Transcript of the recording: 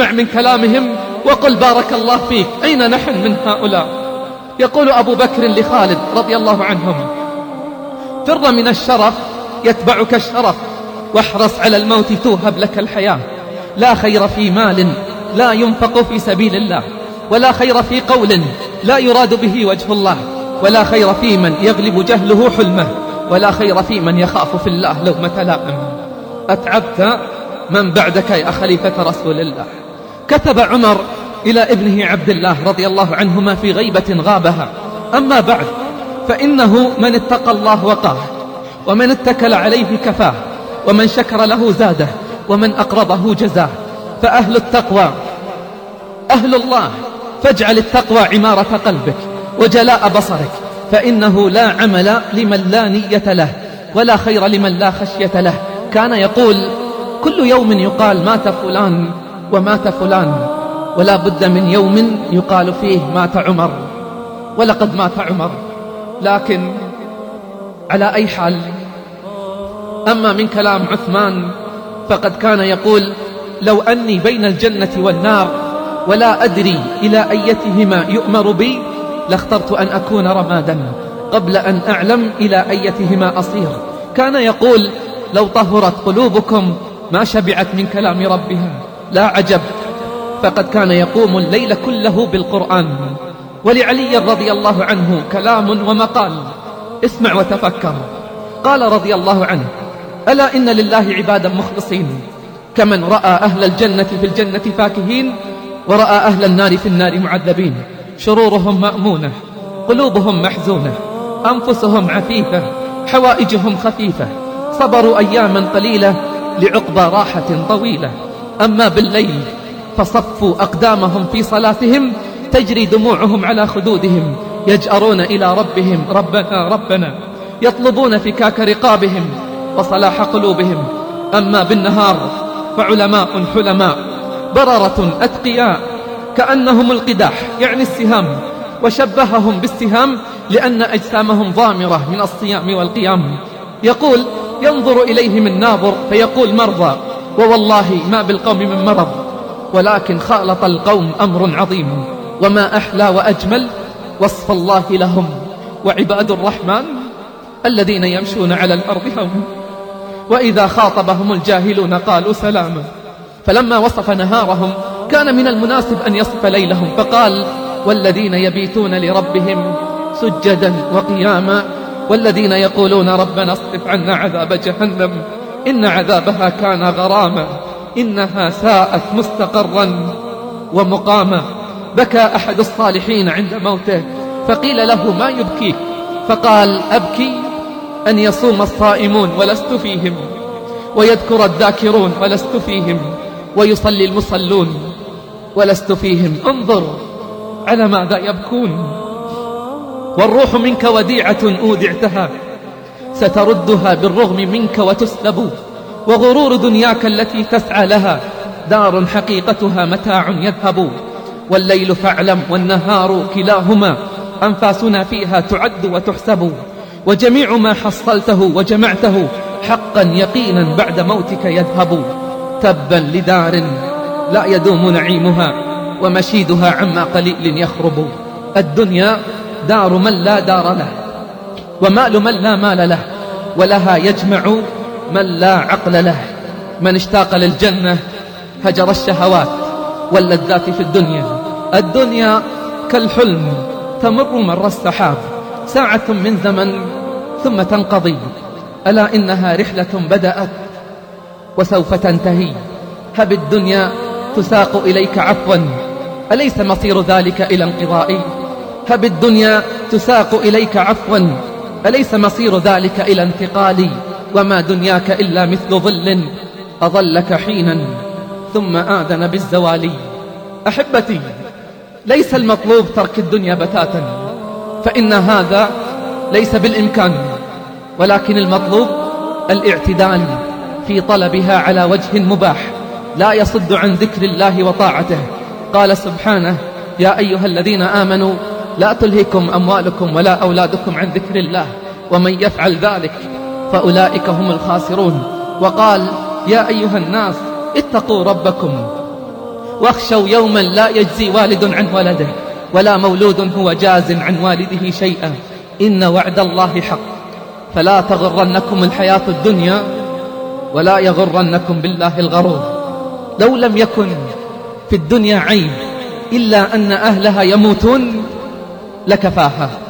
اسمع من كلامهم وقل بارك الله فيك. أين نحن من هؤلاء؟ يقول أبو بكر لخالد رضي الله عنهم فر من الشرف يتبعك الشرف واحرص على الموت توهب لك الحياة. لا خير في مال لا ينفق في سبيل الله ولا خير في قول لا يراد به وجه الله ولا خير في من يغلب جهله حلمه ولا خير في من يخاف في الله لومة لائم. أتعبت من بعدك يا خليفة رسول الله. كتب عمر إلى ابنه عبد الله رضي الله عنهما في غيبة غابها. أما بعد فإنه من اتقى الله وقاه ومن اتكل عليه كفاه ومن شكر له زاده ومن أقرضه جزاه. فأهل التقوى أهل الله فاجعل التقوى عمارة قلبك وجلاء بصرك فإنه لا عمل لمن لا نية له ولا خير لمن لا خشية له. كان يقول كل يوم يقال مات فلان ومات فلان ولا بد من يوم يقال فيه مات عمر ولقد مات عمر. لكن على أي حال أما من كلام عثمان فقد كان يقول لو أني بين الجنة والنار ولا أدري إلى أيتهما يؤمر بي لاخترت أن أكون رمادا قبل أن أعلم إلى أيتهما أصير. كان يقول لو طهرت قلوبكم ما شبعت من كلام ربها. لا عجب. فقد كان يقوم الليل كله بالقرآن. ولعلي رضي الله عنه كلام ومقال. اسمع وتفكر. قال رضي الله عنه ألا إن لله عبادا مخلصين. كمن رأى أهل الجنة في الجنة فاكهين ورأى أهل النار في النار معذبين. شرورهم مأمونة قلوبهم محزونة أنفسهم عفيفة حوائجهم خفيفة. صبروا أياما قليلة لعقبى راحة طويلة. أما بالليل فصفوا أقدامهم في صلاتهم تجري دموعهم على خدودهم يجأرون إلى ربهم ربنا ربنا يطلبون فكاك رقابهم وصلاح قلوبهم أما بالنهار فعلماء حلماء بررة أتقياء كأنهم القداح يعني السهام وشبههم بالسهام لأن أجسامهم ضامرة من الصيام والقيام يقول ينظر إليهم الناظر فيقول مرضى ووالله ما بالقوم من مرض ولكن خالط القوم أمر عظيم وما أحلى وأجمل وصف الله لهم وعباد الرحمن الذين يمشون على الأرض هون وإذا خاطبهم الجاهلون قالوا سلاما فلما وصف نهارهم كان من المناسب أن يصف ليلهم فقال والذين يبيتون لربهم سجدا وقياما والذين يقولون ربنا اصرف عنا عذاب جهنم. إن عذابها كان غراما إنها ساءت مستقرا ومقاما. بكى أحد الصالحين عند موته فقيل له ما يبكيك فقال أبكي أن يصوم الصائمون ولست فيهم ويذكر الذاكرون ولست فيهم ويصلي المصلون ولست فيهم. انظر على ماذا يبكون. والروح منك وديعة أودعتها. ستردها بالرغم منك وتسلب وغرور دنياك التي تسعى لها دار حقيقتها متاع يذهب. والليل فاعلم والنهار كلاهما أنفاسنا فيها تعد وتحسب. وجميع ما حصلته وجمعته حقا يقينا بعد موتك يذهب. تبا لدار لا يدوم نعيمها ومشيدها عما قليل يخرب. الدنيا دار من لا دار له. ومال من لا مال له ولها يجمع من لا عقل له. من اشتاق للجنة هجر الشهوات واللذات في الدنيا. الدنيا كالحلم تمر مر السحاب. ساعة من زمن ثم تنقضي. ألا إنها رحلة بدأت وسوف تنتهي. هب الدنيا تساق إليك عفوا. أليس مصير ذلك إلى انقضاء؟ هب الدنيا تساق إليك عفوا. أليس مصير ذلك إلى انتقال وما دنياك إلا مثل ظل أظلك حينا ثم آذن بالزوال. أحبتي ليس المطلوب ترك الدنيا بتاتا فإن هذا ليس بالإمكان ولكن المطلوب الاعتدال في طلبها على وجه مباح لا يصد عن ذكر الله وطاعته. قال سبحانه يا أيها الذين آمنوا لا تلهكم أموالكم ولا أولادكم عن ذكر الله ومن يفعل ذلك فأولئك هم الخاسرون. وقال يا أيها الناس اتقوا ربكم واخشوا يوما لا يجزي والد عن ولده ولا مولود هو جاز عن والده شيئا. إن وعد الله حق. فلا تغرنكم الحياة الدنيا ولا يغرنكم بالله الغرور. لو لم يكن في الدنيا عيب إلا أن أهلها يموتون لكفاها.